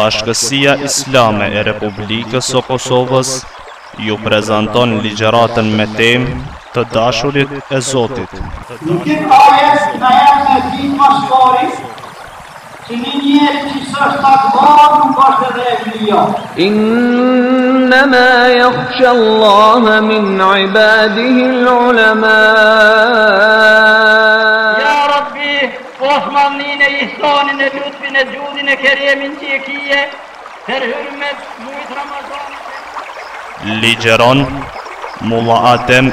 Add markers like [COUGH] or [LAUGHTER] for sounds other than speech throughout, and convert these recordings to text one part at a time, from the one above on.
Bashkësia Islame e Republikës së Kosovës ju prezanton ligjëratën me temë Të dashurit e Zotit. Nuk e pajes në jam në dinë pastoris, që një njerë që sështë të gëmë në bashkë dhe e vlio. Innëma jëkëshë Allah min ibadihi l'ulema. Ja Rabbi, po Osmanin e Isonin e Lutfin e Gjurë, رمزنا كريم جيكية افندي بويت رمضان Ligjeron Mulla Adem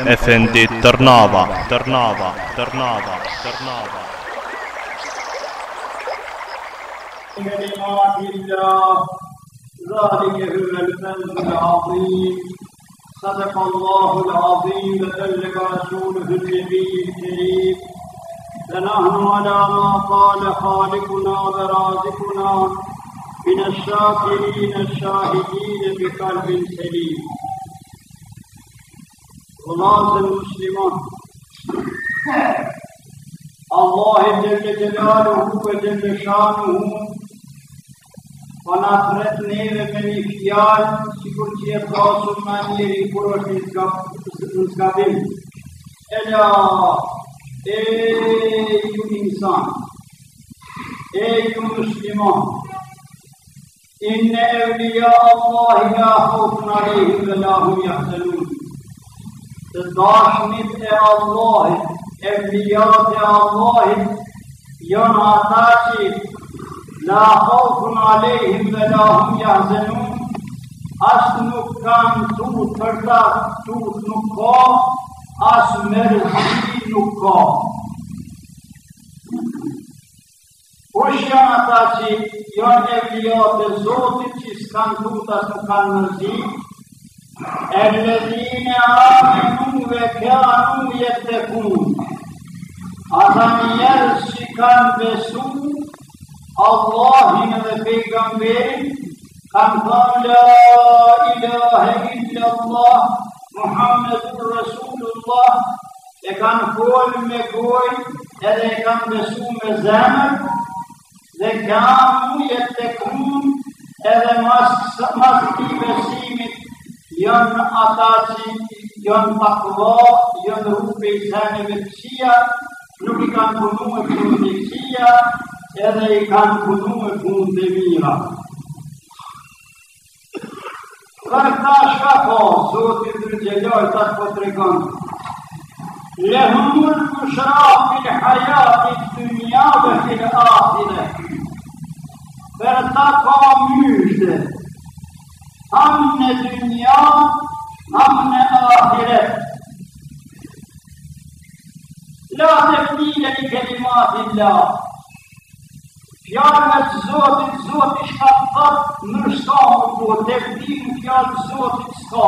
كلمات الله ذلك هو الفوز العظيم صدق الله العظيم وبلغ رسوله النبي الكريم فنحن على ما قال خالقنا ورازقنا من الشاكرين الشاهدين بقلب سليم خلاص المسلمون الله جل جلاله وجل شانه ونصرتني من اختيار سيكونتي الرأس المالي لكرة الكابين إلى E ju insan, e ju musliman, inë evlija Allah i ahok në rejhë dhe lahu i ahtelun. Të dashmit e Allahit, evlija dhe Allahi janë ata që la ahok në rejhë dhe lahu i ahtelun, asë nuk kanë tutë përta, tutë nuk po asë merë shqipë, nuk ka. Po shka ata që janë e vijat e Zotit që s'kan tutas nuk kanë nëzi, e në dhine ame nuve kja nuje të punë. Ata që kanë besu, Allahin dhe pejgamberin, kanë thamë la ilahe illa Allah, Muhammedur Rasulullah, e kanë folë me gojë, edhe e kanë besu me zemër, dhe kja muje të kumë, edhe masë mas ti besimit, jënë ata që jënë pakullo, jënë rupë i zemë me të nuk i kanë punu me të në të qia, edhe i kanë punu me të të mira. Kërë këta shka po, sotë i të rëgjelojë, të të po të regonë, lehëmur në shrafil hajatit dunja dhe fil ahiret për ta ka myzhtët hamë në dunja, hamë në ahiret la nëftirën i kelimatin, la pjarë me Zotit, Zotit shka pëtë, nërshka nuk po, teftim pjarë Zotit s'ka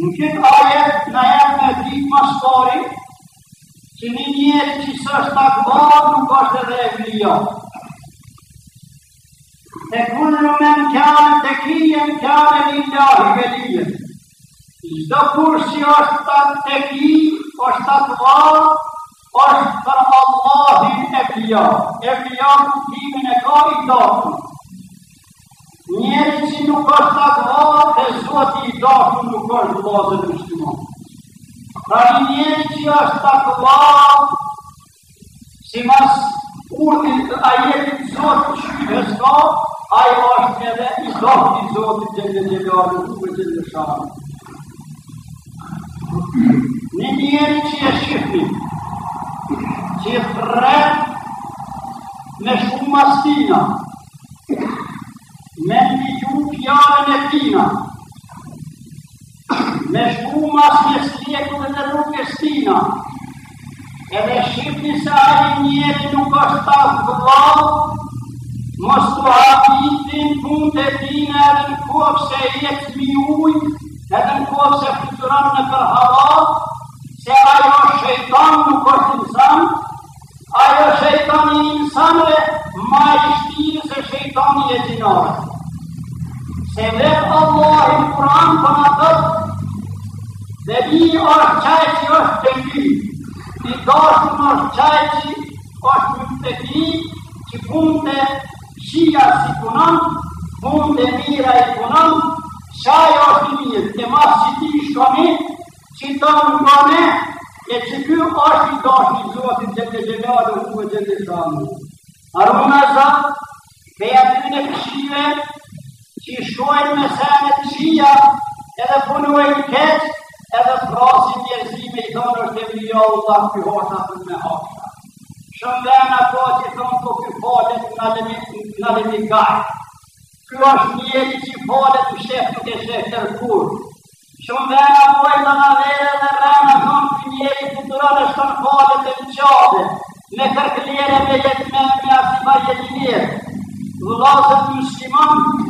Në këtë ajet në jetë në dhjitë pastori, që një njëtë që së është takëbara, nuk është edhe e vlija. E kërë në me në kjane, të kjene në kjane një ljarë, në kjene. Zdo kur që është të të kji, është është për Allahin e E të të të të të të njeri që nuk është nga gëllë, e zotë i dafë nuk është vlazë në shtimon. Pra një njeri që është nga gëllë, si mas urdin të ajetin zotë që i vësko, a i është edhe i dafë i zotë të gjendje të gjallë, në të gjendje të shabë. Një njeri që e shqipni, që e frem, me shumë mastina, me fjallën e tina, me shku mas një sjeku dhe në rrugës tina, edhe shqipni se ajë njëri nuk është ta vëllau, mos të hapi i të në punë të tina edhe në kohë se jetë mi ujtë, edhe në kohë se futuram në për halat, se ajo shëjton nuk është insan, ajo shëjton i insanve, ma i shtinë se shëjton i e gjinarë se mbretë Allohi Kur'an të po natërë dhe një është qaj që është përgjithë, një doshë në është qaj që është përgjithë, që punë të Shia s'i punën, punë të mira i punën, qaj është njështë, një masë që ti shëmi, që i të nukane e që kërë është një doshë një suotin që përgjithë dhe dhe dhe uve që përgjithë dhe shëmi. A rrëmë në azatë, që i shuaj në mesenet të shia, edhe punu e një keq, edhe prasit njërësi me i thonë është e një allë të në pyhojta të në hafta. Shëmë dhe në po që i thonë të po këtë falet në lëmikaj. Lëmi Kjo është njeri që i falet po të shetë të shetë të rëkurë. Shëmë dhe në ato e të në nëvejre dhe rëna thonë të njeri që të rëllë është të në falet të në qabë, me kërkëllire me jetë me asë i barjetinirë. Vëllazët në shqimon,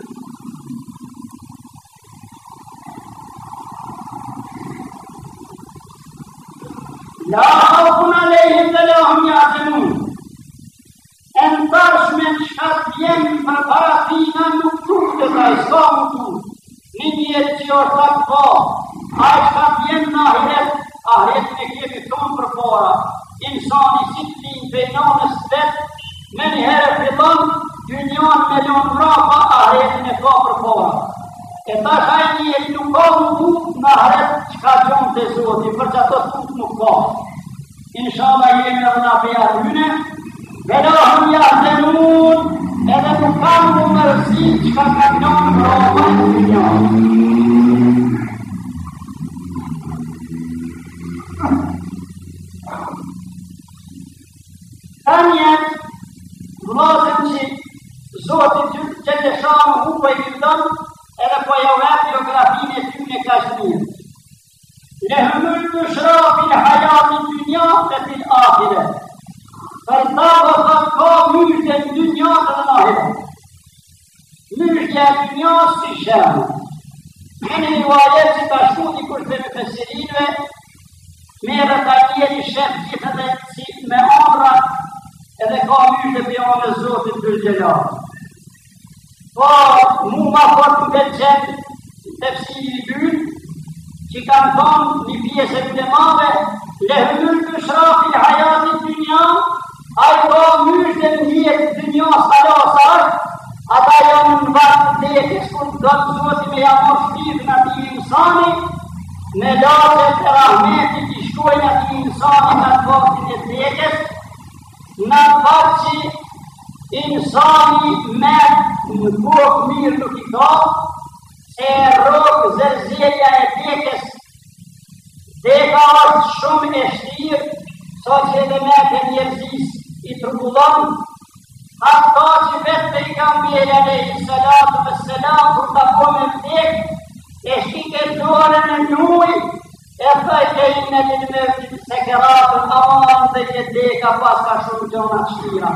La haukun alejhim dhe la hum një adenun. E në tashme në shatë jemi jo për para tina nuk kërë të taj, s'ka më të në një jetë që orë të a i shatë jemi në ahiret, ahiret në kemi thonë për para, insani si të një bejnonës të të, me një herë fillon, dy njën me njën prapa ahiret në ka për E ta ka e një e nuk ka nuk që ka qënë të zoti, për që ato të nuk nuk ka. Inshama e një nga përja të june, dhe në hëmë një atë në edhe nuk ka nuk nuk nuk nuk ka nuk nuk nuk nuk nuk nuk nuk nuk nuk nuk nuk nuk nuk nuk po ja vetë në grafinë e tyne ka shtu. Le hëmër të shrafi në hajatin të një dhe të të ahire. Për ta do të ka mërë të të një të të ahire. Mërë të të një të shërë. Kënë një vajet që të shku një kërë të të sirinëve, me dhe të njeri shëpë gjithë dhe si me amrat, edhe ka mërë të pjane zotin të gjelatë. Po, mu ma fërë të këtë qëtë, të pësi i që kam tonë një pjesë e të mëve, le hëllur të shrafi hajatit të një, a i do mërë të një të të një salasar ata janë në vartë të të të do të zotë me jamë shpirë në të insani, me dhote e rahmetit i shkojnë ati insani në të vartë të të të të të Insani me në kohë mirë nuk i ka, e rogë zërzjeja e pjekës, dhe ka atë shumë e shtirë, sa që edhe me të njerëzis i tërbulon, atë ka që vetë për i kam bjele dhe i salatu për salatu, kur të po me pjekë, e shikë e në njuj, e thaj të i në një mërë, se këratë të avanë dhe që dhe ka paska shumë gjona të shtirë.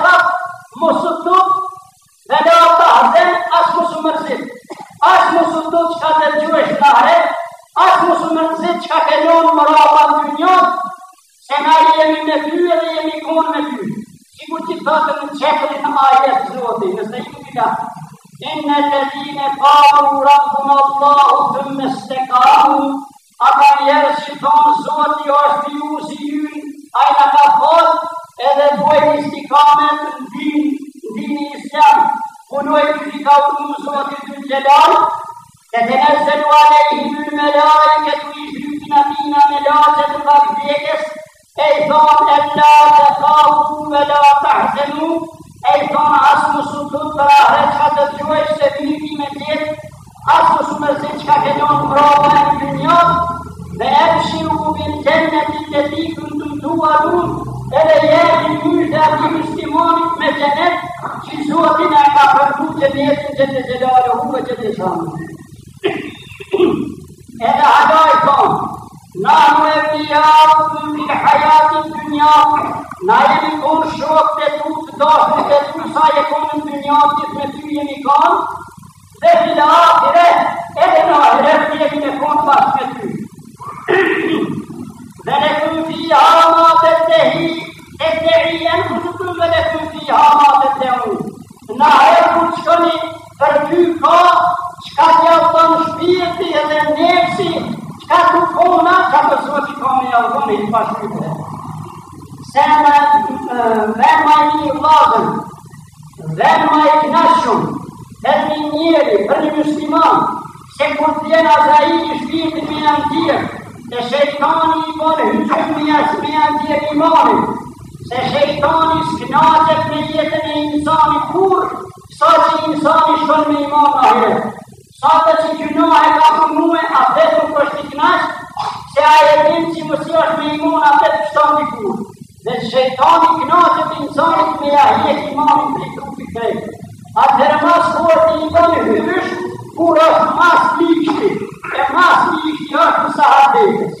shejtani i bane, gjumja shpendje i mani, se shejtani s'knatet me jetën e insani kur, sa që insani shon me iman ahire. Sa të që gjunohe ka përnume, a të të kështë t'knash, se a e tim që mësi është me iman, a të të shon me kur. Dhe shejtani knatet insani me ahire i mani për i trupi krejtë. A të rëmas kërë të i bane hyrysh, kur është mas likshti, e mas likshti është në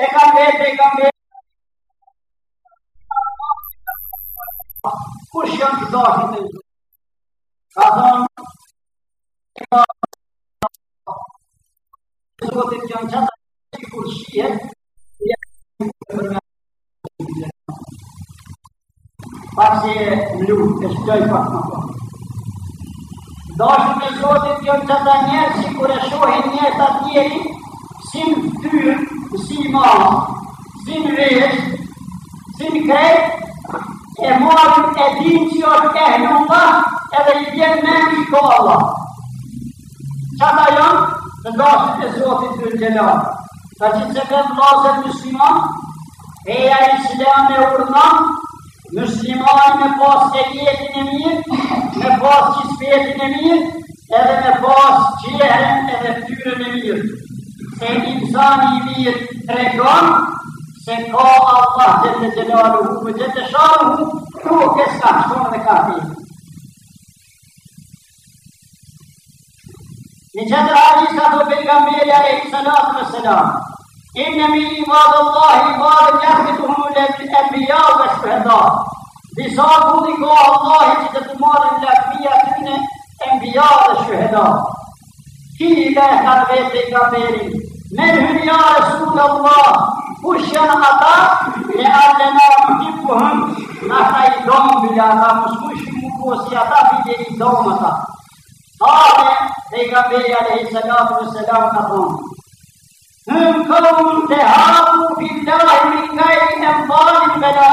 e ka vete, e ka vete. Kush janë të zahit e zhë? Ka thonë, e ka vete, e ka vete, e ka vete, e ka e e Pasi e e shtoj pak më po. Doshë me Zotit që të të njerë, si kur e shohin njerë të atjeri, si kusimi ma, kusimi rejesh, kusimi krejt, e morën e din që o jo të kehë në mba, edhe i vjen me një i Qa ta janë? Në dashën e Zotit të gjelarë. Ta që të zekën të lasën muslimon, eja i sëlem me urnon, muslimon me pas e jetin e mirë, me pas që sfetin e mirë, edhe me pas qëhen edhe tyren e mirë se insani i vijet tregon se ka Allah dhe të gjelaru hu, me gjithë të shalu hu, ku o keska shonë dhe ka fi. Në gjithë hadis ka të pejgamberi e i salatë me salam, inë mi i madhë Allah, i madhë njështë të humu le të embija dhe shpërda, disa ku di ka Allah që të të marën lakmija të në embija dhe shpërda. Ki i lehë të vetë pejgamberi, Ne hyrë ja Allah, kush janë ata, e allena këti kuhëm, në ata i domë të gja ata, kush kush i kukua si ata, për dhe i domë ata. Ta dhe, dhe i ka beja dhe i salatu dhe salam të thonë. Hëm këllun të hapu për të lahimi kajti në mbalin për la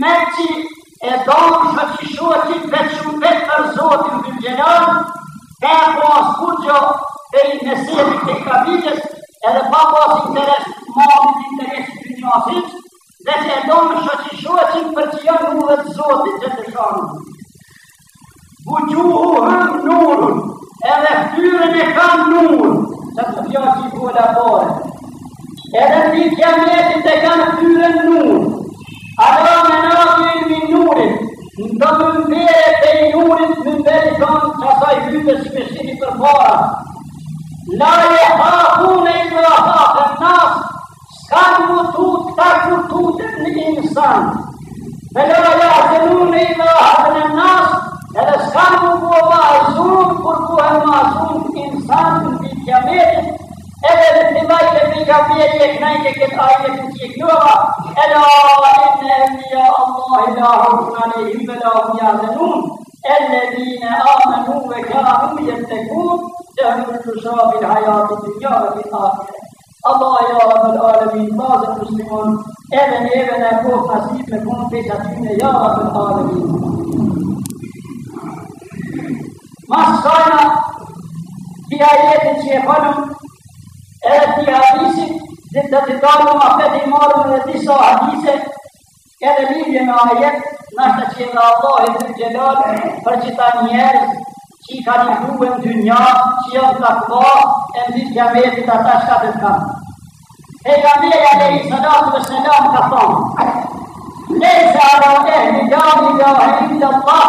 në e domë shëtë shëtë shëtë shëtë shëtë shëtë shëtë pas kur që e i nësemi të kabitës edhe pa pas interes të mabit interes të një asim dhe se e do në shëqishua që për që janë në të zotit që të shanë bu gjuhu hëm nërën edhe këtyre e kam nërën që të pja që i bojnë a edhe të një kja mjeti të kanë këtyre në a do në në në në do në në në në në në الكفار لا يخافون إلا خاف الناس كانوا توت كانوا توت الإنسان فلا يحزنون إلا حزن الناس لذا كانوا وباعزون قربوها المعصوم إنسان في جميله إلا الاتباع الذي كان فيه يكنين يكن آية تشيكوها ألا إن أنبياء الله لا خوف عليهم ولا هم يحزنون الذين آمنوا وكانوا يتقون لهم الحساب الحياة الدنيا وفي الآخرة الله يا رب العالمين ماذا المسلمون ابن ابن ابو حسيب مكون في تدين يا رب العالمين ما صار في آيات الشيخان في حديث زدت الدار ما في دمار من هذه الحديثة Këtë e lidhje me ajet, në është të qëtë Allah e të gjelonë për që ta njerës që i ka një duhe në dy një, që i është të e në dytë gjametit a të shka të të kamë. E ka e i sëdatë dhe sëdatë ka thonë, le i se arra e një dami dhe o e dhe pa,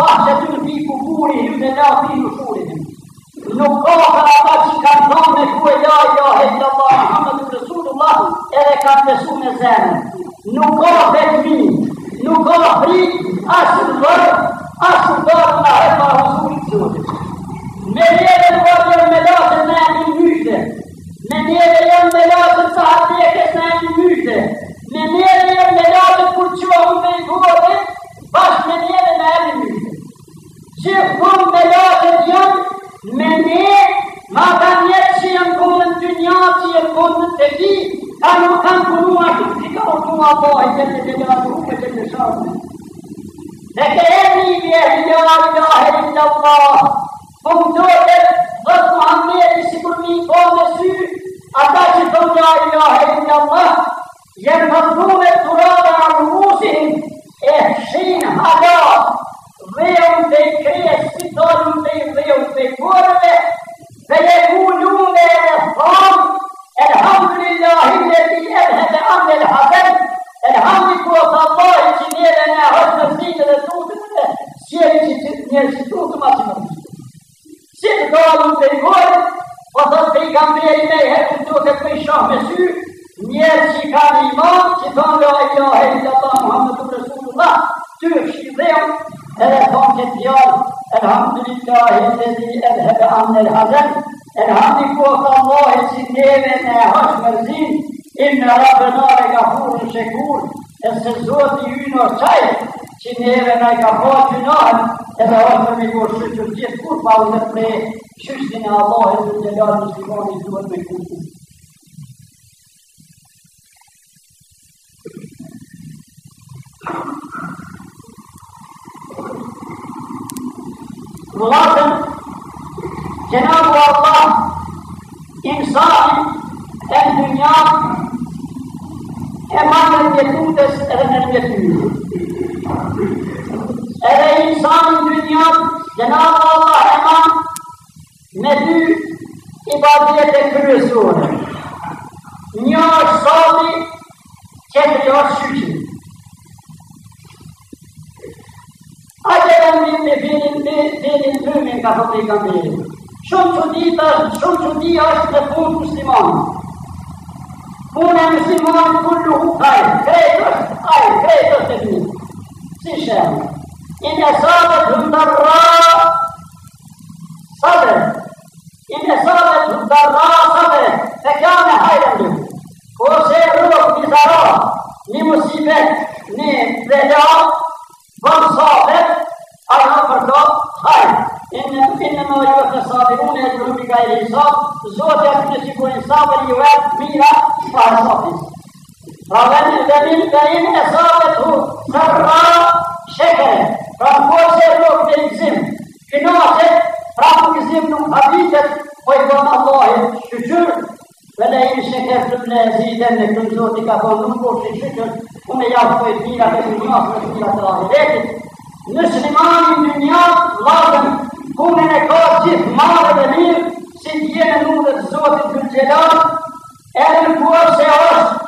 va që të të piku kuri, në dhe da o piku shuri. Nuk ka ka ata ta që ka thonë me ku e da i hejtë dhe pa, në të të të të nous convertit, nous conduit à se تعلق में शीर्ष दिन आल्लाह जलाल दृष्टिकोण इस दुनिया में कूद मुलाजम जनाब अल्लाह इंसान hem dünya hem ahirette muhteşem cennet Ey insan dünya Cenab-ı Allah القاضية كرسون نيار صالي كهيار شكي Acelen minni filin dinin mümin kafası yıkamayın. Şunçu diytar, şunçu diyar ve bu Müslüman. Bu ne Müslüman kulluhu kayr, feydoş, ay, feydoş dediniz. Siz şey yapın. İnne sâbetun darrâ sabır. إذا صارت الضراء صبرت فكان خيرا له وسيروح بضراء لمصيبة لبلاء والصابر الأمر له خير إن إنما يوفى الصابرون أجرهم بغير حساب زوجة تمسك الإنصاف واليواب ميرة فهو صابر فمن الذين فإن أصابته ضراء شكر فهو سيروح بالإجزم في نوع Prapë në këzim nuk të habitet, po i konë Allahi që qërë, dhe në i ishë në të në zidën në këtë në zotë i ka konë nuk po që qërë, ku e jafë po e tira të së njësë, ku me të tira të rahë të rejtë. Në shlimani në njësë, lakën, ku me në ka qitë marë dhe mirë, si të jene dhe zotë i të gjelatë, edhe në kuatë se është,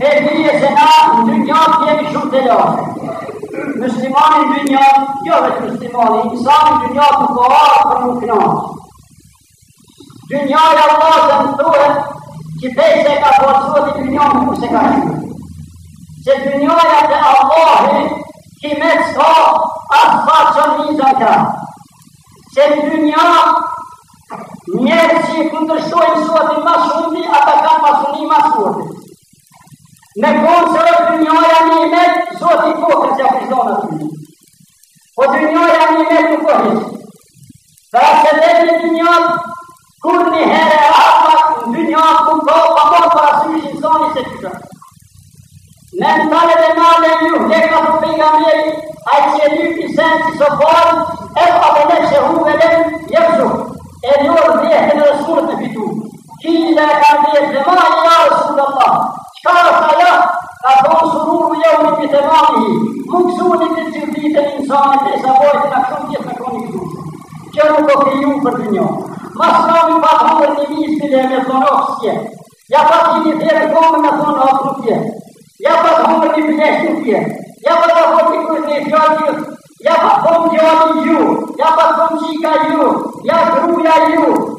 e dini se na, në një një shumë të lëse. Mëslimani jo në një një një një një një një një një një një një një një një një një një një që bej se ka përësua të të në ka shumë. se të njënë e të që i me të shumë, atë fa që një një një Se një një. Që të njërë që i këndërshojnë suatë i ma shumëti, atë ka pasunin ma Në konë se është të njoja një imet, zotë i kohë që e prizonë atë po një. Po të njoja një imet të kohë që. Dhe asë dhe të të njotë, kur një herë e apat, në të të kohë, pa po për asë një që zoni se të kërë. Në në tale dhe nale një hdhe ka të mjeri, a i që një të që së borë, e pa dhe në që hu me lem, jë zhu, e njërë dhe e në fitu. Kili dhe e ma i ja qa sa ja, ka tonë sururu ja unë për te mamihi, më kësu një të të gjithë ditë e një nësane, dhe sa bojët e në këtë tjetë në këni këtu. Qërën kohë të ju për të njëmë, ma së nëmi pa thërën e një me të nësësje, ja pa të një të jetë e kohën e të nësësje, ja pa thërën e një përneshë të pje, ja pa la hotë i kërën e i këtë të jithë, ja pa thërën dhe atë i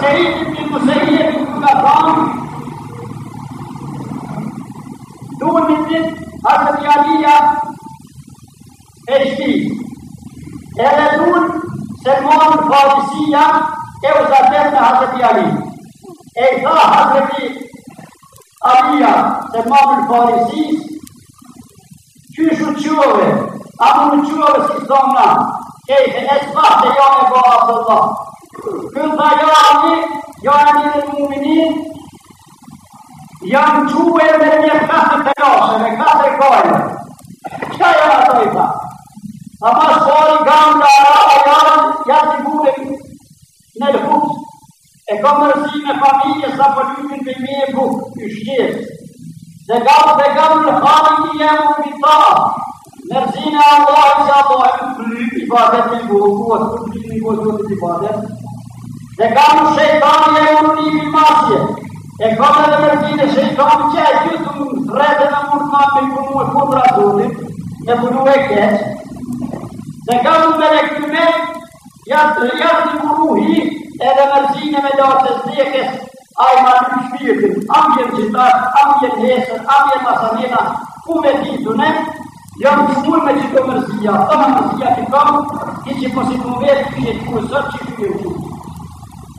Në seri të të museri e të tukatëtëmë, duhet në të tëtëtë, Hazreti Ali ja Eqti, e le dunë sermatur Farisi ja, e uzatër me Hazreti Ali. E i tha Hazreti Ali ja, sermatur Farisi, ky si zëmëna, kej hënesma dhe janë e gora sërta, Këllë tha jo ali, jo ali në muminin, janë quë e me një kate të noshe, me kate kojë. Qëta jo ato i ta? A pas pori, gamë në ara, o janë, janë të gure në e hutë. E kom nërësi me familje, sa për lukin për mje bukë, për shqesë. Dhe gamë dhe gamë në falën një jemë në vitarë. Nërëzina Allah, që ato e më të lukë i fatet një gukë, o të të të të të të të të të të të të të të dhe kam shejtani e unë një bimasje, e kam edhe në tine shejtani që e gjithë të më rrete në mërë në apin për mu e kundra dhullit, në për mu e keqë, dhe kam me në këtëme, jatë të jatë hi, edhe në me do të zdjekës, a i marë në shpirtin, am jenë qitar, am jenë hesër, am jenë ku me ditu ne, jam të shumë me që të mërzia, të mërzia që kam, i që posi të mërë,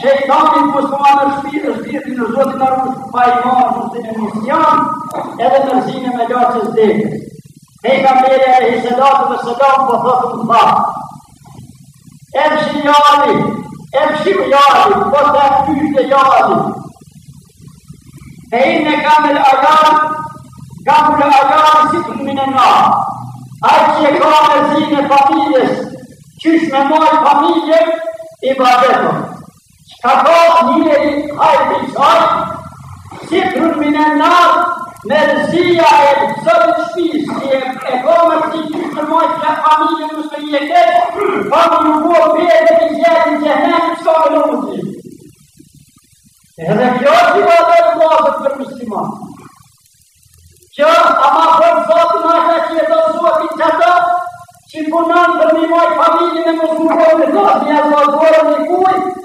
shejtanin pushtuar në shpirt, është dhjetë në zotë në rrë, pa i marë në të edhe në rëzime me lëqës dhe. Me i kamere e hisedatë dhe sedatë, po thotë në thamë. E më shi jali, e më shi jali, po të e kyshtë jali. Me i në kamel agar, kamel agar, si të në nga. Ai që e ka zinë e familjes, qysh me mojë familje, ibadetëm. Ka thot një e i kaj pisar, si kërën e nërë, me rëzija e zërën shpisë, si e e gomër si të po të mojë të familje në së i e të, pa më në buë për për për për për për e për për për për për për për për për për për për Kjo ama përë zotë në ata që e të zua për të qëtë që punan për një mojë familjën e mosurë për në zotë, një e zotë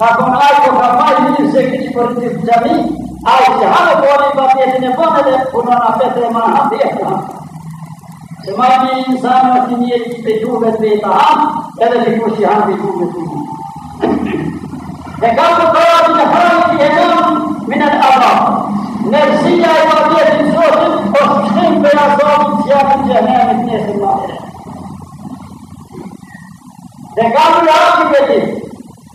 nakon ajkoga majhini se kiti protiv džami, ali se hano boli ba pjesne bonede, puno na petre maha pjesna. Semani insan vatin je ipe džubet beta ham, ele bi kuši ham bi džubet beta. Nekako to je da pravi jedan min al Allah. Nefsiya ibadeti sosu, osuşun veya sosu siyahın cehennem etmesin mahir. Nekako ya Rabbi dedi,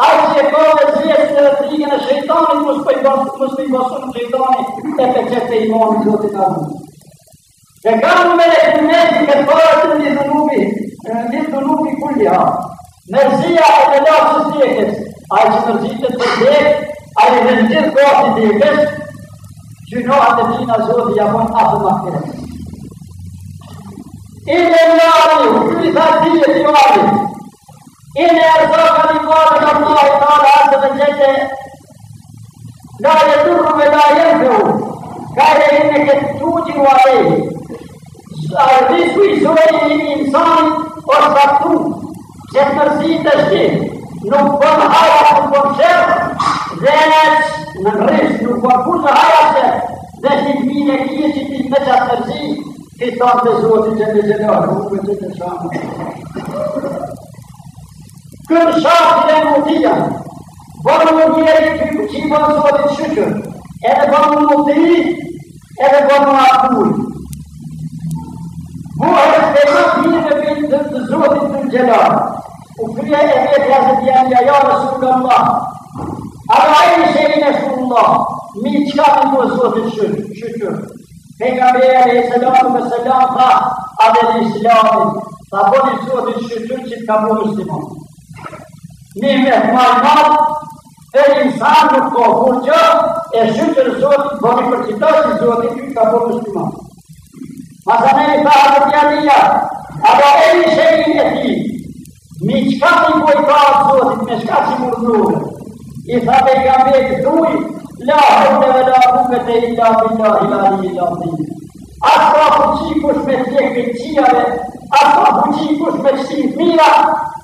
Ajë dhe kërë dhe zhje së të rikën e shëjtani, më së të i në shëjtani, e të qëtë të imanë në zotit a Dhe gamë me lehtë në nëzhi, me të të një dhe nubi, në një dhe nubi kulli ha. Nërzia e të lasë të tjekës, ajë që nërzi të të tjekë, ajë në në gjithë kohë të tjekës, që në atë të qina zotit a mënë atë më të tjekës. Ime në në në i në në إلا يرزاق من بارك الله تعالى عز وجل لا يضر ولا ينفع قال إنك توجب عليه رزق سوي الإنسان وصفه جسمسي تشكيل نقوم حياة نقوم شر ذات نغرس نقوم كل حياة ذات المينكية في المتى ترزي في طرد زوج جل جلاله وجل شامه Kün şafiden mutiyya. Varımın diğer büyük iman sıfatı şudur. Edebanın mutiyyi, edebanın akul. Bu ayet beyan yine bin zıvvetin celal. Ukriye emniyet hazretiyen ya ya Resulallah. Ama aynı şeyi Resulullah. Min çıkan bu zıvvetin şükür. Peygamberi aleyhisselam ve selam da adel-i İslam'ın. Tabun-i Suud-i Şükür ki kabul Müslüman. Në me farmat, e insan në të kohur që, e shyqër sot, do për qita që zotë i ka po nështë imam. Masa me një të hapër janë i a do e në shëri në ti, mi qka të i kojta të me shka që më rëndurë, i tha dhe i gambe të duj, la la hëmë dhe i la hëmë dhe i la hëmë dhe i la hëmë dhe i la hëmë dhe i la hëmë dhe i la hëmë dhe i la hëmë dhe i la dhe i la dhe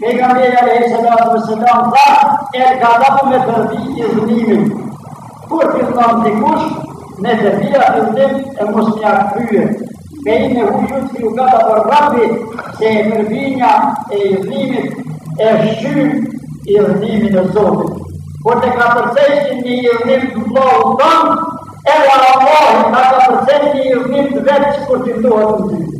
Pejgamberi alayhi salatu wassalam tha, e ka dhënë me tërbi i zhënimin. Kur ti thon ti kush, ne të bia të ndem e mos një akryje. Me i me hujut si u gata për rabi, se e mërbinja e i e shqyë i zhënimin e Zotit. Kur të ka përsejshin një i të vlohë të tonë, e la Allahin ka ka përsejshin një i të vetë që ti ndohë të ndihë.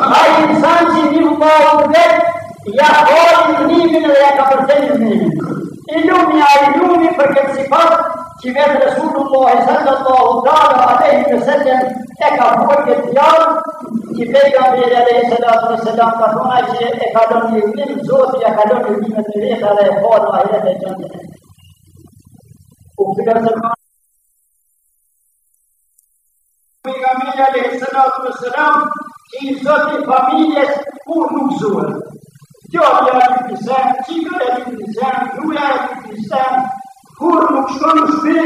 हर इंसान जी नीम बावजूद या और नीम में या कबर से नीम إلومي علومي فكم صفات كيفية رسول الله صلى الله تعالى عليه وسلم تكافؤ الديار كيفية بير عليه الصلاة والسلام كفونا شيء أكادم يمين زوج أكادم يمين تريد على قول آية الجنة وفكر سبحان الله عليه الصلاة والسلام i zoti familjes jo, kur nuk zuhet. Kjo atë e një pisa, qikë e një pisa, duja e një pisa, kur nuk shko në shpi,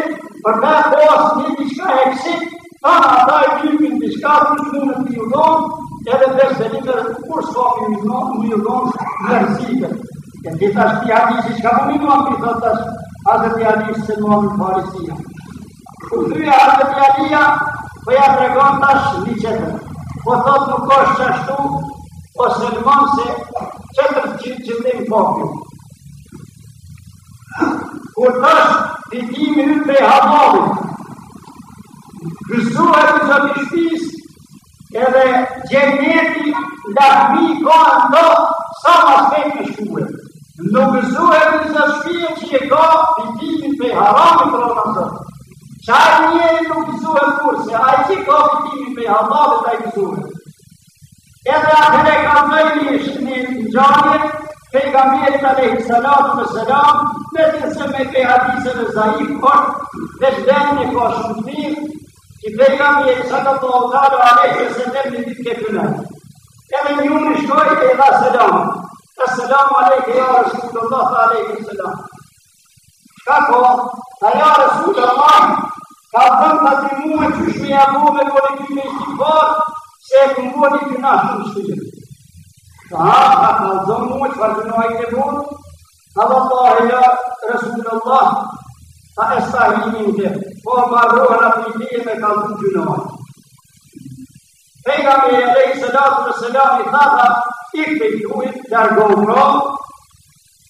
për me pos një një shka eksit, pa në ata i kipin një shka, për në në të ju don, edhe dhe se po një të kur shko për një don, në ju don, në rëzikë. E të të shpi ati që shka për një don, për të të shpi ati që shka për një don, për të Po thot nuk ka është qashtu, po së në se qëtër që në që në popi. Kur të është të ti minutë të i hapalu, kësua e të që të shpisë, edhe gjenjeti nga këmi i kohë në sa më së të të shkuet. Nuk gëzuhet në zë shpijet që e ka i tijin për i haramit rëmë në Shari një e nuk të zuhën kur, a i që ka të timin Allah dhe ta i të zuhën. E dhe atë ka të një shqinë një një gjanë, pe të lehi Salatu për sëllatë, me të nëse me pe hadisën e zahim kërë, dhe që një ka shumë që pe i kam të të të të të të të të të të të të të të të të të të salam, të të të të të të të Ka po, ka ja Resul Allah, ka dhëmë të të mua që shme e above kërë i kime se e këmë të nashë në shtëgjë. Ka ha, ka ka dhëmë mua që farë të nëha i të bërë, ka dhëmë të ahë ja Resul Allah, ka e sahimin të, po më rohë në të i të me ka dhëmë të nëha. Pejga me e lejtë, sëllatë dhe sëllatë i thata, i këtë i të ujtë,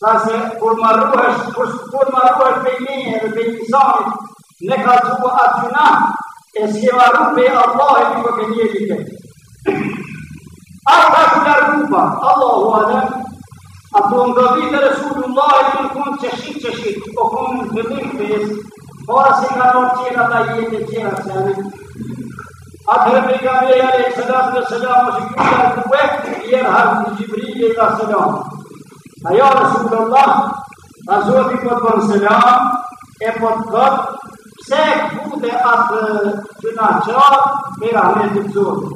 Sa se kur më rruhesh, kur më rruhesh për minje dhe për njësarit, ne ka të po atë gjuna, e si e më rruh për Allah e për për njëri të. Ata që po në rruhë, Allahu Adem, a të ndodhi të Resulë Allah e për kënë që shikë që o kënë në të dhimë për jesë, Ora se ka në qenë ata jetë e qenë atë janë. Atërë për nga me jale e sëdatë dhe sëdamë, që kërë të bëhtë, jenë hajë në Gjibrije ka Sa jo Rasul Allah, ta zuat i pot për selam, e po të këtë, pse e këpute atë të në qërë, me rahmet të pëzorë.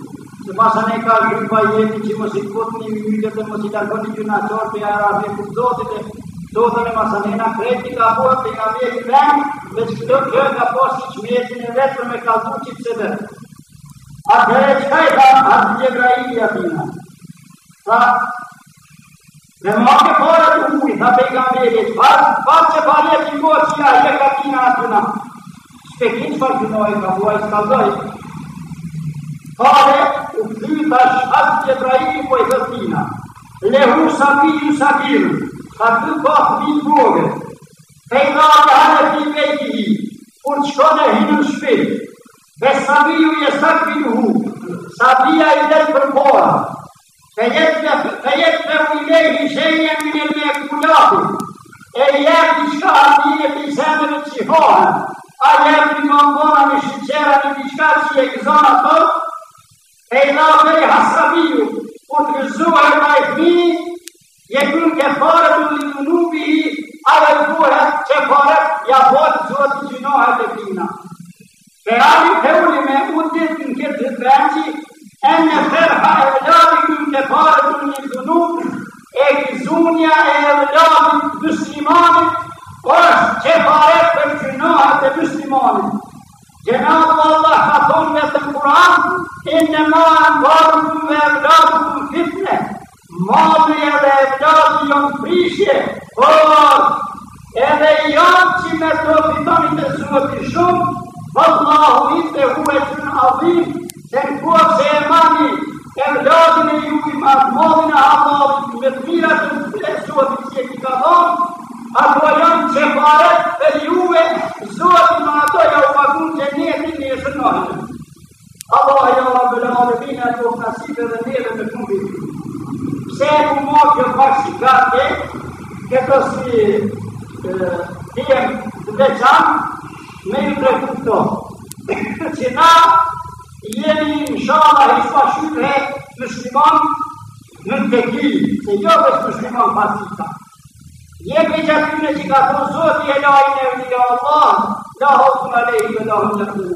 Se pasë në ka gjithë pa jeti që mësit pot një mjëtë të mësit një gjithë në qërë, pe janë rahmet të pëzorë, dhe do të në masë në e në kreti ka po, pe janë vjetë të venë, dhe që të kjo ka po si që një jetë në vetër me ka du që të dhe. Atë dhe e qëka e ka, atë një grajit i atina. Pra, dhe më ake farë të mujë, dhe pejga me e lejtë, farë far që farë e kikoa që ja i e ka kina atë në. Shpe kinë që farë kinoj, ka mua i skaldoj. Pare, u këtë të shkaz të jetrajimi po e të kina. Lehu sa piju sa piju, ka të të bëhë të bëhë të bëhë. Pejga me hane të bëhë të bëhë, kur të shkone hinë në shpejtë. Pe sa piju e sa hu, sa i delë për përpojë. فيدفع إليه شيئا من المأكولات أيام الشهر في سامر الشهور أيام المنظورة من الشجرة من الشاشية إزارة فإذا فرح الصبي قلت الزوع ما يفنيه يكون كفارة لذنوبه على الجوهة كفارة يفوت سورة الجنوع التي فينا فهذه punja e evladit muslimanit, është që pare për gjënohat e muslimanit. Gjënohat Allah ka thonë në të Kur'an, e në ma në të evladit të fitne, madhë e لكم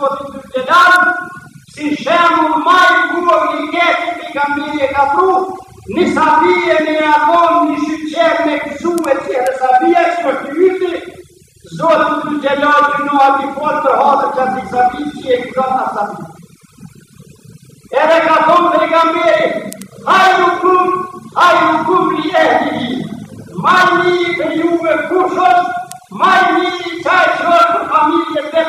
po të të si shemë në majë kuë një ketë ka pru, një sabije një agon, një që e që të zotë të të të të në ati forë të hodë që të të që e ka thonë të i kamirje, hajë në kumë, hajë në kumë një një, një juve kushës, familje të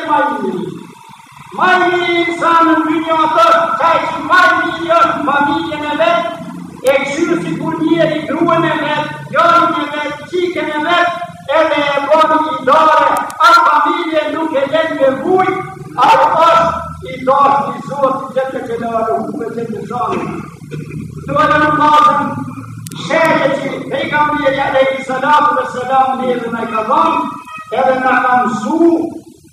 Maj një insanë në finjë atër, që e që maj një një familje në vetë, e që si kur një e i gruë në vetë, gjërë me vetë, qike në vetë, e me e bërë një dore, a familje nuk e gjenë me vujë, a o është i dore një zotë që të që në dore, u me që të zonë. Të e në në bazën, shërë që me i kam një e le i sëdamë dhe sëdamë një dhe me i kam dhe me kam su,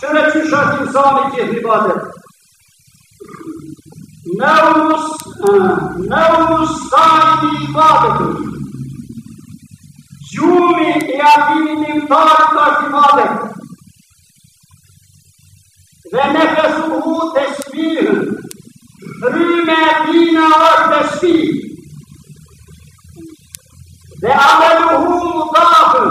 qërë që është një sami që i të i badhe nërnus nërnus sajni i badhe gjumi e atiminin të arta i badhe dhe ne kështë këmu të shpirë rrime e pina ar të shpirë dhe anërru huvën më tafën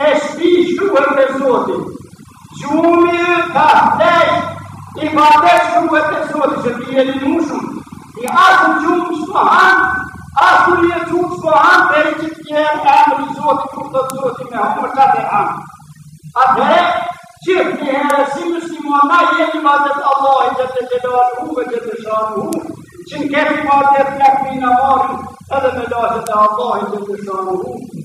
e shpishuhet e Zotit, gjumi ka tej, i ka tej shuhet e Zotit, që ti e linushëm, i asë gjumë shpo hanë, asë në e gjumë shpo hanë, dhe i që tjerë e emri Zotit, kur të Zotit me humër qatë e hanë. Atëre, që një herë si muslimana jeni ma dhe të Allah, i që të gjelarë huve, që të shanë huve, që në kemi ma dhe të lakmi në marë, edhe me lajët e Allah, i që të shanë huve,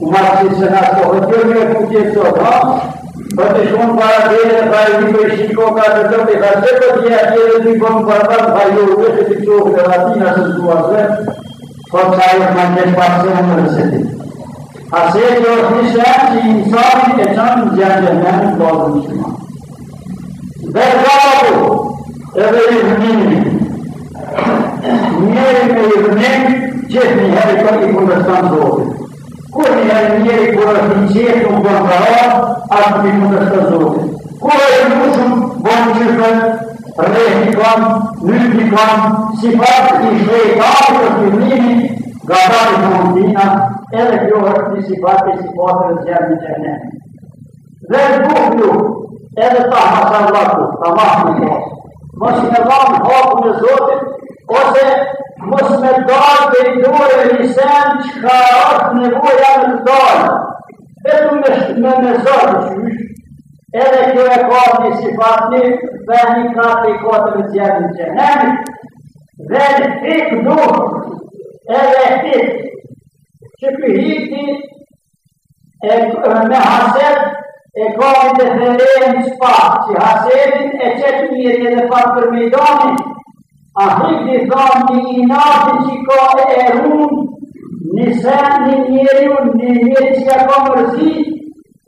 Мастерина Соха, Термия Пути Соха, Батишун Парадея, Хайви Пайшико, Кадатов и Хасепов, я Термия Бон Барбан, Хайо, Веха Пичов, Галатина, Сазуазе, Фотсайя Манген Парсен Университет. Hacer los misas y insan insan cehennem doğru Müslüman. Berbabu evvelizmini niye evvelizmini cehni her iki Hindistan doğdu. Kur një e njeri kur atë një qetë nuk do të tarohat, atë të të të tështë të zorën. Kur e një një shumë, bërë në qyrkën, rrëh një klamë, lyh një klamë, si patër i shvejt atër të të rrëh një, nga rrëh një mundina, edhe kjo është një si patër i si potër në zemë një të Dhe në bukën nuk, edhe ta haqan në ta lakën në jeshtë, mështë që në klamën në ose mos me dalë dhe i duhe e lisen që ka atë nevoja në dalë. Vetu me me me zotë qysh, edhe kjo e ka një sifatni, dhe një kratë i kote me tjerë në qenemi, dhe në fik duhe, edhe fik, që për hiti, e me haset, e ka një dhe thërejnë në spa, që hasetin e qëtë një të dhe fatë për me i donin, A hëndi thonë një inati që ka e erun, një sen një njerën, një njerën që ja ka mërzi,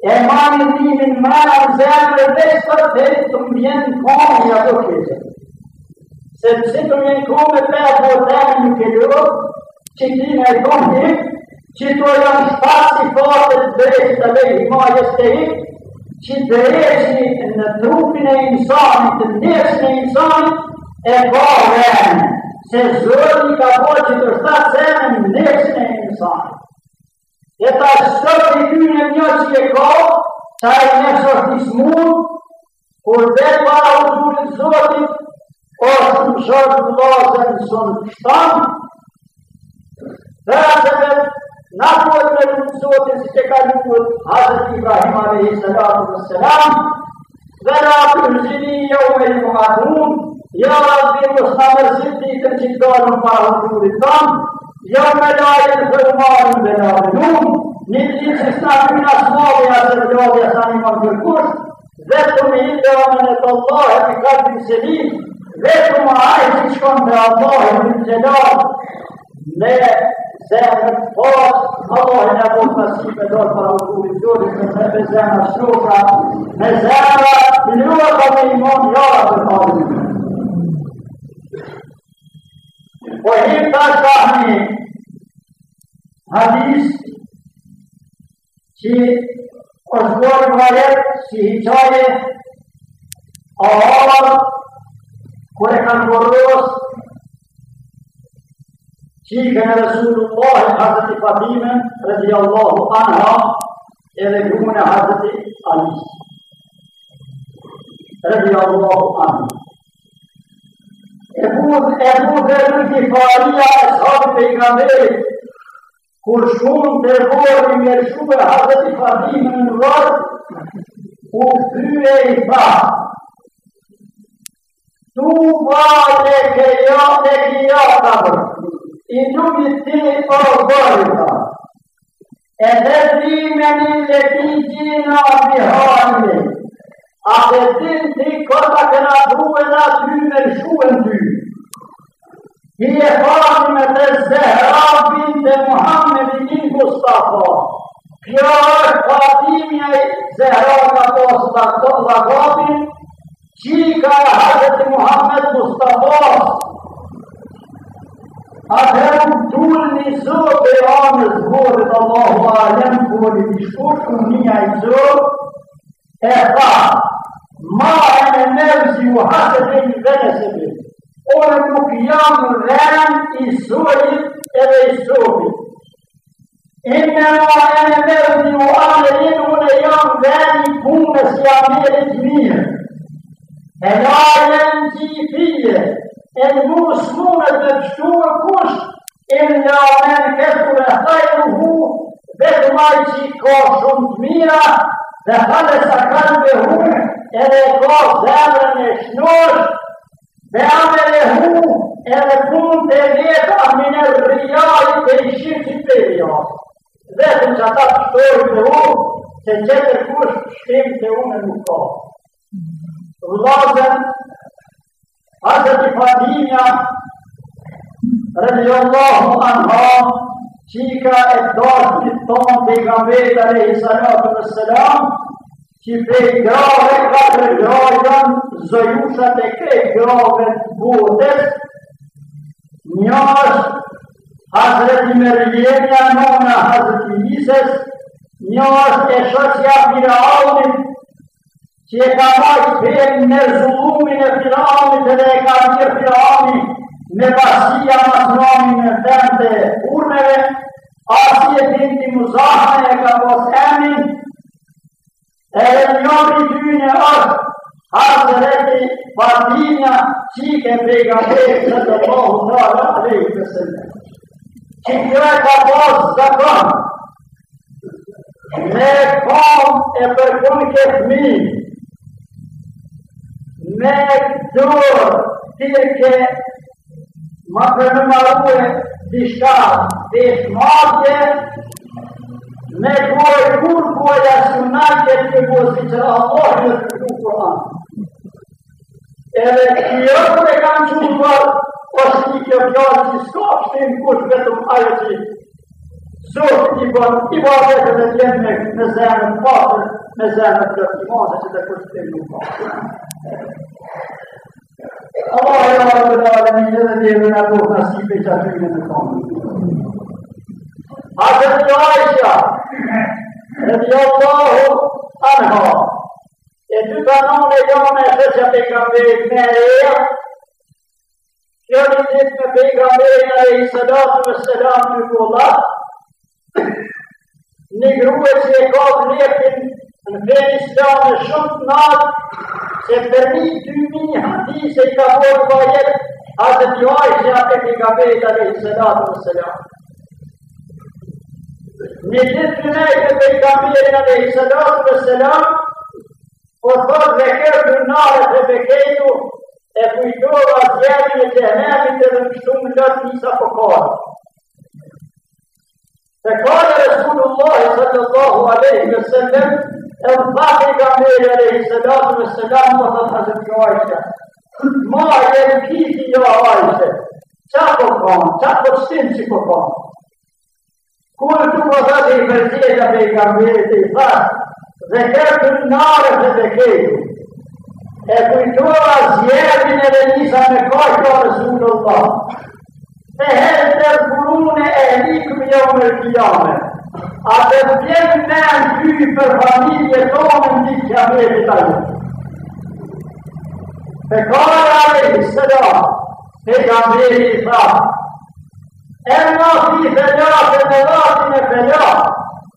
e marë po në timin marë në zemër dhe së të të mjenë kohë një ato kese. Se pëse të mjenë kohë me për po të e një kërë, që ti me e kohë që të janë shpasi fatët dhe dhe dhe dhe dhe dhe dhe dhe dhe që dhe dhe dhe dhe dhe dhe dhe dhe dhe dhe dhe dhe dhe e kohë vërënë, se sotë një kapohë që të rrësta të zemën në dheqën e një nësëmë. E ta sotë i një që e kohë, që hajtë një sotë një smurë, kërë dhe para u nësëmë në sotë, osë në shorë të dhullohë që e nësëmë në kështëmë, dhe asë e vetë, në kohë të nësëmë në sotë, se që e ka një kohë, asë e t'i prahima dhe i sërratu يا ربي والخمر زدني تمشي دارهم فراهم يوم لا ينفع مال ولا بنون نبني الحساب من اصحابي يا الجواب يا سامي ما الفردوس ذاتم عند من الله في قلب سليم ذاتم عايز شلون الله من جلال لا زاهد فوق الله ابو النصيب دول فراهم دور الدور مزارة مزارة من هو قوي يا رب العالمين वही बादशाह ने حديث في أسبوع روايات في هجاية أهار قرآن قروس في كان رسول الله حضرت فاطمة رضي الله عنها يلقون حضرت علي رضي الله عنه e buz e buz e buz i faria e sot për i gandere kur shumë të rrgohet me shumë e hadet i fatimë në nërrojt u këtyre i fa tu va dhe ke jo dhe ke jo të më i nuk i të të të rrgohet i fa e dhe të të të të të të të të të A dhe din të i kërta këna duhe në ty me shuën ty. Ti e fatë me të Zehra dhe Muhammedin i min Mustafa. Kjo është fatimja i Zehra ka dhe Gabin, që i ka e Hazreti Muhammed Mustafa. A dhe më dhul një zëtë e anë të zëtë Allahu Alem, kërë i shkushu një a i zëtë, e fatë. Ma e nërëzi u hasë të një vene se të. Orë nuk jam rëmë i suajit edhe i suajit. Inë në ma e në nërëzi u alë e në unë jam rëmë i punë si amirit mirë. E në alë në që i fije, e në mu shmune të qëtuë kush, inë në alë në kështu me hajru hu, vetë maj që i ka shumë të mira, dhe hale sa kanë dhe hujë, edhe e ka zemrën e shnur, me ame le hu, edhe punë të vjetë, a mine rrijali të i shqipë që të vjetë. Dhe të që ata të shtorë të se që të kush shqipë të u me nuk ka. Vlazën, asë të fadinja, Rëdhjallahu anha, qika e dashtë të tonë të i gambetë a.s që fej grave ka të grajan zëjushat e krej grave të botës, një është Hazret i Merljenja nona Hazret i Mises, një është e shësja Piraonit, që e ka majtë për në e Piraonit edhe e ka një Piraonit me pasia masnomin e temë të urmeve, asje të inti e ka posë emin, E e të njërë i të një është ardhë dhe të partinja që i ke pejga përë së të pohë në ardhë të rejë të sëmë. Që të njërë ka posë së kërënë, me e e përkërënë ke të minë, me e kërënë të të ke më përënë të rëpërënë, Dishka, dhe shmatje, Ne kohë kur kohë e asunat e të kohë si që a ohë në të kohë kohë anë. E dhe i rëpër e kanë që në bërë, ose i kjo s'ka pështë në vetëm ajo që zërë i bërë, i bërë e të dhe me në zemën me zemën të të imanë, që të kush të imanë. Allah e Allah e Allah e Allah e Allah e Allah e Allah e Allah e Allah e Allah e Allah e Allah e Allah e Allah e Allah e Ase një ajsha, dhe dhja të të ahur, anëharë. E të banon jo po, e janë jo e thësja të i kambejt me e, kjo në ditë me i kambejt e i sëdatëm e sëdatëm nuk ullatë, një gruët se ka të lektin në me nishtë e shumë të natë, se përri 2.000, 10.000, 14.000 bajet, ase një ajsha në të i kambejt e i sëdatëm e sëdatëm. Një ditë të pejgamberin po e i sëllatë dhe selam, po thotë dhe kërë të nare dhe bekeju, e kujtova zjerën e të hemi të në mështumë në të njësa pokarë. Dhe kërë e rësullu Allah, e sëllë Allahu aleyhi me sëllëm, e më pa pejgamberin e i sëllatë dhe selam, po thotë të të të kjojtë. Ma e në kisi jo a vajtë, qa po kamë, qa po sinë që po kamë. Kurë tuk po të të i përqeta për i kambjerit e i thërë dhe kërë për nare për për kërë e kujtura zjerëbin e dhe nisa në kajtë që në shumë do të thërë për helë tërë burune e likë për një jo mërkijanër a për të tjenë me në kyjë për familje tonë në një kambjerit a një për kajtë dhe një sëdo për kambjerit Ema fi fejate me latin e fejate,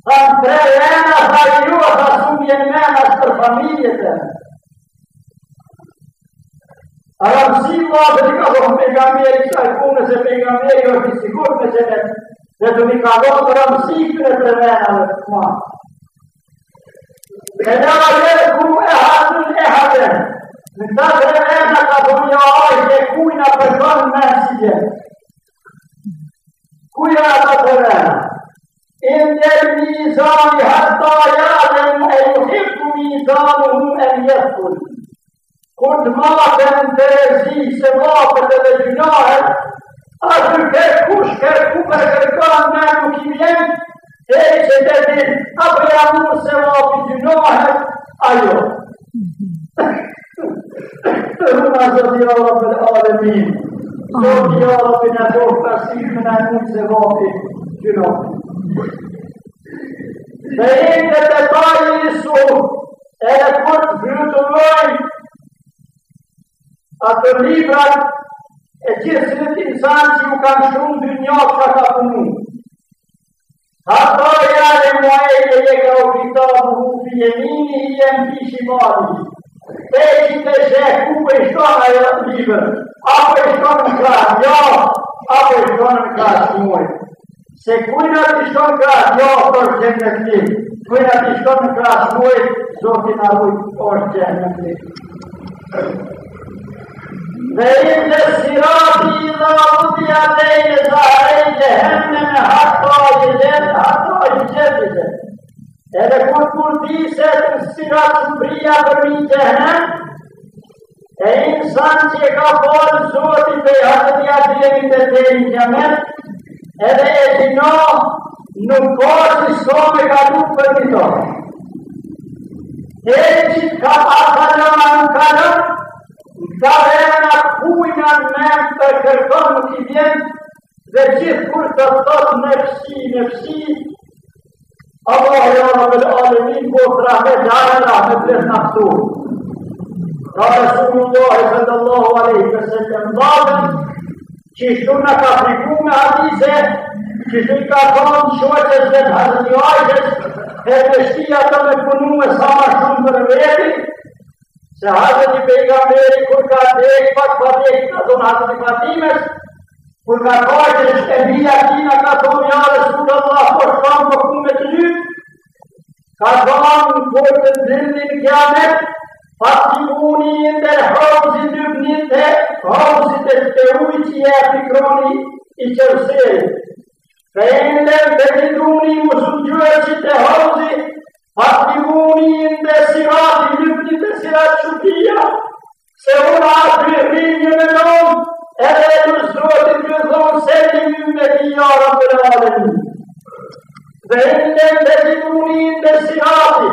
ta në tre ena ta i rua ta sumi e mena së për A rëmë si më atë të kërë më po, pengamjeri, sa i kune se pengamjeri është i sigur me që dhe të mi ka dhëtë të rëmë si të në tre mena dhe të ma. E në alërë ku e hatën e hatën, në këta tre mena ka të mi a ajtë e kujna për të në mësijetë. خلافة إن الميزان حتى يعلم أيحب ميزانه أن يثقل كنت ما تنتزي سماقة الجناح أجل كركوش كركوبة كركان مانو كيميان ليس تدل أبرا موسى في جناح أيوه [LAUGHS] هنا صديق رب العالمين Do djallë në do pasim në një se vopi, kjo Dhe e në të pari i Isu, e në kur të vrytuvoj, atë librat e gjithë në të insanë që ju kanë shumë dy njohë që ka punu. Ato e jale muaj e je ka ofitohë në hupi e mini i jem pishimari. Ato e jale muaj je ka ofitohë në hupi e i jem pishimari. cu Ele exerce questiona a Bíblia, apaixona Gabriel, apaixona Cações. Secunda questão Gabriel, por exemplo, aqui. Cuida questão Cações, sobre na luz, por exemplo. لئن صراطي لا وضي بين ظهري جهنم de يزيد de يزيد edhe ku të kur se të sira të mbrija bria për një të hënë, e insan që e ka forë në zotit për e hëtë një atë një të të të një edhe e dhe nuk kërë që së me ka nuk për një të të E që ka përta në në në në në në në në në në për në në në vjenë, dhe gjithë kur të thotë në në në në Allah bëhja nëmën e alemin për po trahet e janë në ahmet në të nëftu. A pra dësumën dohe vendallohu alejtë në sentëm në bagën, që i në ka prikumën a nizën, që i shtumë ka të nëmën shumë që i e përsi atë në me e sa më ashtëm për vete, se aqën i pejgamere i kurkatej, i pakpatej, i të donatëm i vatimes, Kër nga rajtë e shtë e bia kina ka të një alës të të dhe ashtë për shumë të këtu me të një, ka po të anë në kërë të të dhëndin kjamet, pas të një unë i ndër hëmëzit të një një të hëmëzit të ujë që e të kroni i qërësejë. Ka e ndër të të një unë i musë gjërë që të hëmëzit, pas të një unë i ndër sirat i një dhe sirat qëtia, se unë atë rinjë me nëmë, edhe e të zotin ju dhonë se një një me të jarën për alemi. Dhe e të të të muni i të sirati,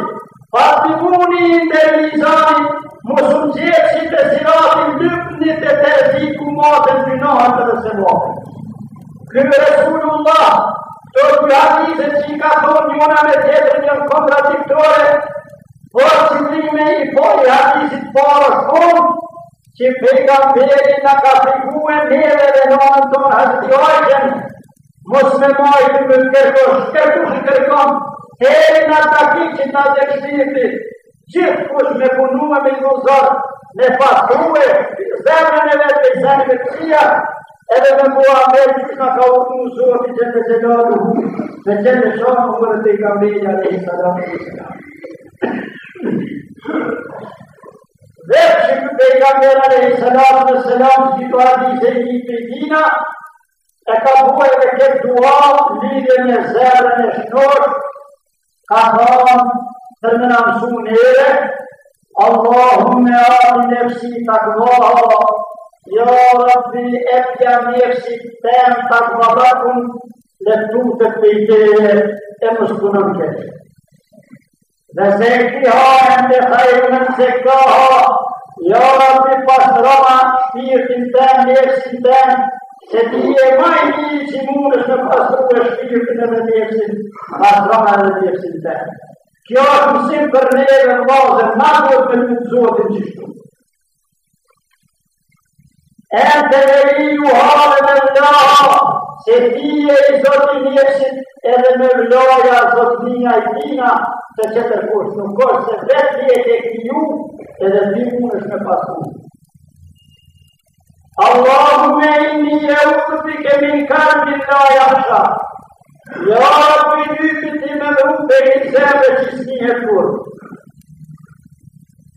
pa të muni të mizani, si të sirati lëpni të të zi ku matën të nëhën të se matën. Kërë Resulullah, të të hadithë që i ka thonë njona me tjetër një në kontradiktore, Por që të me i boj, po hadisit para shumë, që peka peri në ka fikua njëve dhe nëmën tonë hështë jojën, mos me majtë me kërko, shkërku shkërkom, peri në të ki që në të gjithë kush me punu me me në zorë, me pasruhe, zemën e vetë, zemën e kësia, edhe me mua me që në ka urtu në zotë, që në gjelatu, që në gjelë shumë, më të i kamilja, në i sadamilja dhe që nuk e janë një nërën e i shëllamën i shëllamën dhe e ka muajve ke këtu altë, një nëzërën e shëllamën ka thonë në nëmësumën e Allahun e aqin e shqitak në aqon jo e për eqen e shqitët e në takën në aqon dhe të të për i të emës të Dhe se i ti hajën të hajën në nëse këto ho, jorë të roma, shpirtin të në lefësin të se ti e maj një që mundës në pasë roma shpirtin e në lefësin, pasë roma në lefësin të Kjo është në simë për në lefën në lozën, në në në në në zotë të gjithë. E të veri u halën e të se ti e i zotin jesit edhe me vloja zotinja i tina, të qëtër kush, nuk ka se vetë ti e të kiju, edhe ti unë është me pasu. Allahume inni e usëpi min në kërbi të aja shra, ja për dy për ti me më rupë e një zemë që e kur.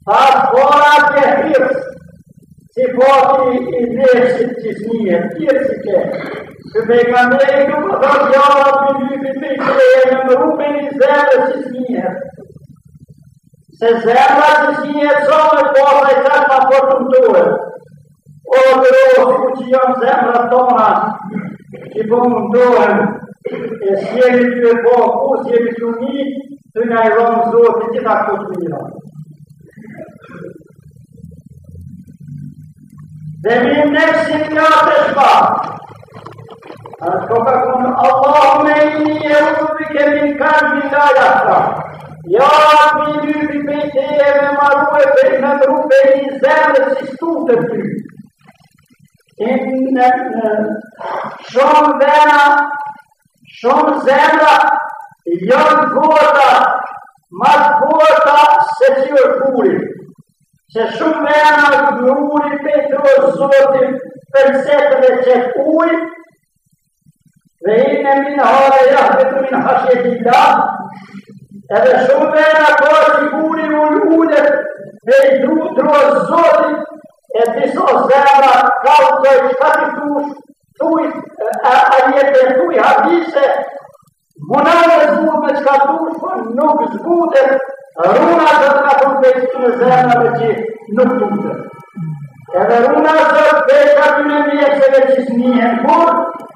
Ta s'kora të hirës, si poti i vjeqësit që s'ni e, hirës i Se me ka me e ju më thot java të një të të të të e në më rupe një zemë si shmije. Se zemë si shmije të sonë e posa e qatë pa po të më tuhe. O të ku që jam zemë tona që po më tuhe. E si e një të po, ku si e një të një të nga i rëmë zotë të gjitha ku të mirë. Dhe mi në nëfësit një e shpatë, A اللَّهُ إِنِّي أَعُوذُ بِكَ مِنْ كُلِّ شَيْطَانٍ Ja mi dy për pëjtë e me maru e për në të rupë e një zemë si stutë të të të të të të të Shonë të se të Se shumë vena, në uri për të të të të të të dhe i në minë ha dhe të minë hashjet i la, edhe shumë e në ka që kuri u në ullet, dhe i dru të zotit, e disa zemra ka u të i shka të tush, tuj, a jetë e tuj hadise, muna në zbu me qka tush, për po nuk zbutet, runa të të ka tush me që në zemra me që nuk tushet. Edhe runa të të të të të të të të të të të të të të të të të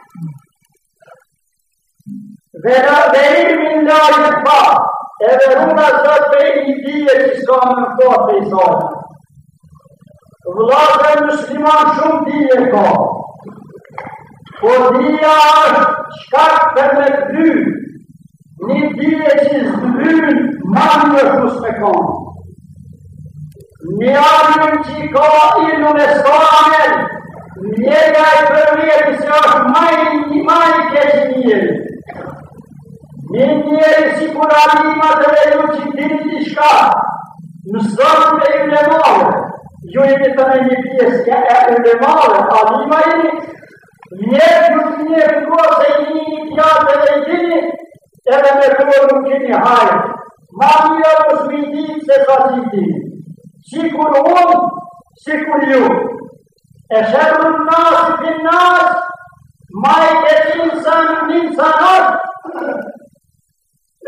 Vera veri min la i të pa, e veruna sa të i një dhije që s'ka më në po të i sotë. Vlasë musliman shumë dhije ka, po dhija është shkak për me të dy, një dhije që s'të dhyn ma një shumës me kanë. Një avion që i ka ilu në stanën, njëga i e se është majhë i majhë keshë njëri. Nije e si kurani ima të dhe ju që dini të shka, në zërën të ju në mëllë, e të në një pjesë, ja e në mëllë, a në ima i një, një e ju të një e kërë se i një një pjallë dhe i dini, edhe me kërë nuk që ma një e të smiti se sa si ti, kur unë, si kur ju, e shërën nasë, pinë nasë, ma i të të të të të të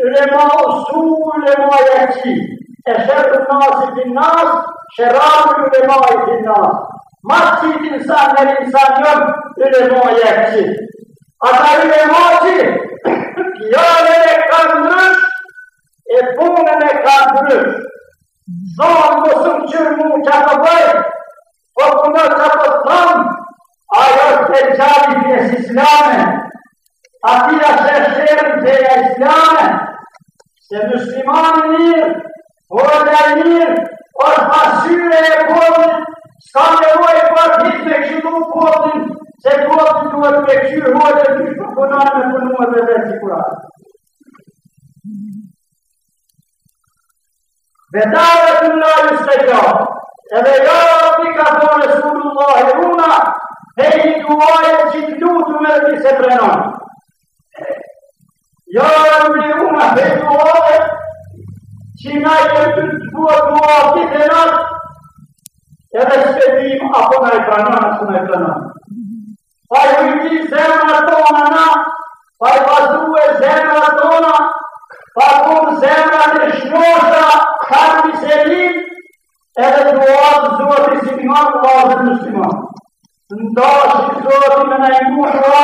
Ülema usul ulemayeti. Eşerrün nâsi binnâs, şerâb ulemayı binnâs. Maksid insanlar insan yok, ulemayeti. Ata ulemayeti, piyalere [CLEARS THROAT] kandırır, ebunene kandırır. Zalmasın çürmü çakabay, topluma çakaslan, ayet teccali nesisnâmen. Atila që e shërën të e islamë, se muslimanë njërë, orë dhe njërë, orë pasyre e kodën, s'ka me për hitë me këshëtu në kodën, se kodën duhet me këshërë hojë të jo, jo, me për nëmë dhe dhe të kuratë. Vedare të në nëjë të gjë, e dhe të të të në shumë në e unë, e i duajë që të të me të të të të Jo, jo e u një unë, e këtë u ojë, që i nëjë këtë u të shkua të u ojë, për të nështë, e dhe të shkedi, a po nëjë të nëjë, a po nëjë të pa i u një të zemra pa i vazua zemra të unë, pa këtë zemra në shkoda, ka në një zemri, e dhe të u ojë, të zua të shkoda, në dojë, të zua të menajë, në dojë,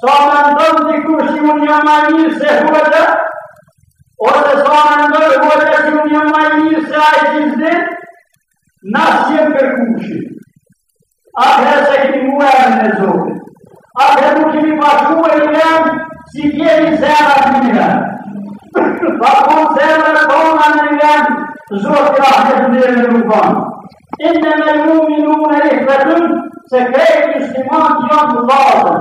sa me ndonë diku si unë jamajnirë se hvërëtë, ose sa me ndonë dhe hvërëtë si unë jamajnirë se a i gjithë dhe, nështë që e përkuqët. A kërë se i timu me nëzorët. A kërë që mi pasurën e jamë, si kërë i sena të mirë. A kërë se e në tonë anë në një jamë, zotë kërë a të mirë në nëzorët. I me nëmë i në në në në në në në në në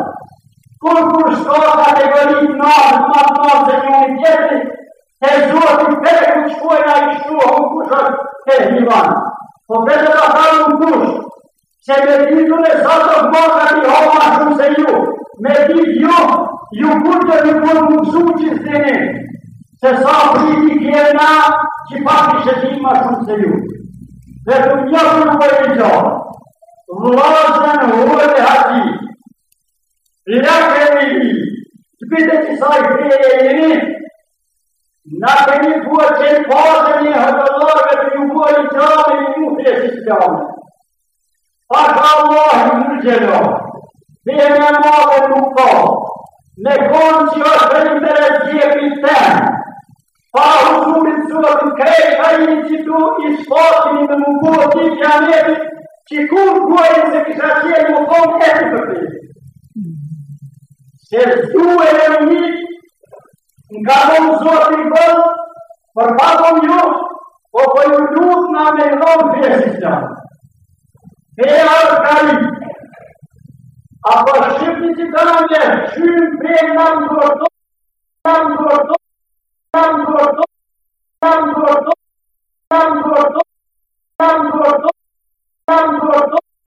Kur kur shko kategori të nërë, të matë nërë se një një tjetëri, e zotë i përë ku shkuaj nga i shkuaj në kushër të hivanë. Po përë të kërë në kush, që me ditu në sotë të mërë të hova shumë se ju, me dit ju, ju kur të një kur më pësu që së të se sa priti kjena që se ju. Dhe të njësë në përë i gjohë, Lëkë e mi, të pëtë që sa i kërë e jemi, në kemi kërë që në pasë një hëtëllarë të ju kërë i qërë i muhë e si së qërë. Pasha Allah i në gjelë, në madhe nuk ka, me konë që është në të rëzje për i të, pa usurin sërë të krejë, ka i në që tu i shpoti në të mungurë të i që anetit, që kërë kërë i se kësha të përpërë që duhe e në një, nga do më zotë i bëllë, për patëm ju, po po ju nga me rëmë pjesit të. Te arë kari, a për shqipti që të në një, nga në të vërdo,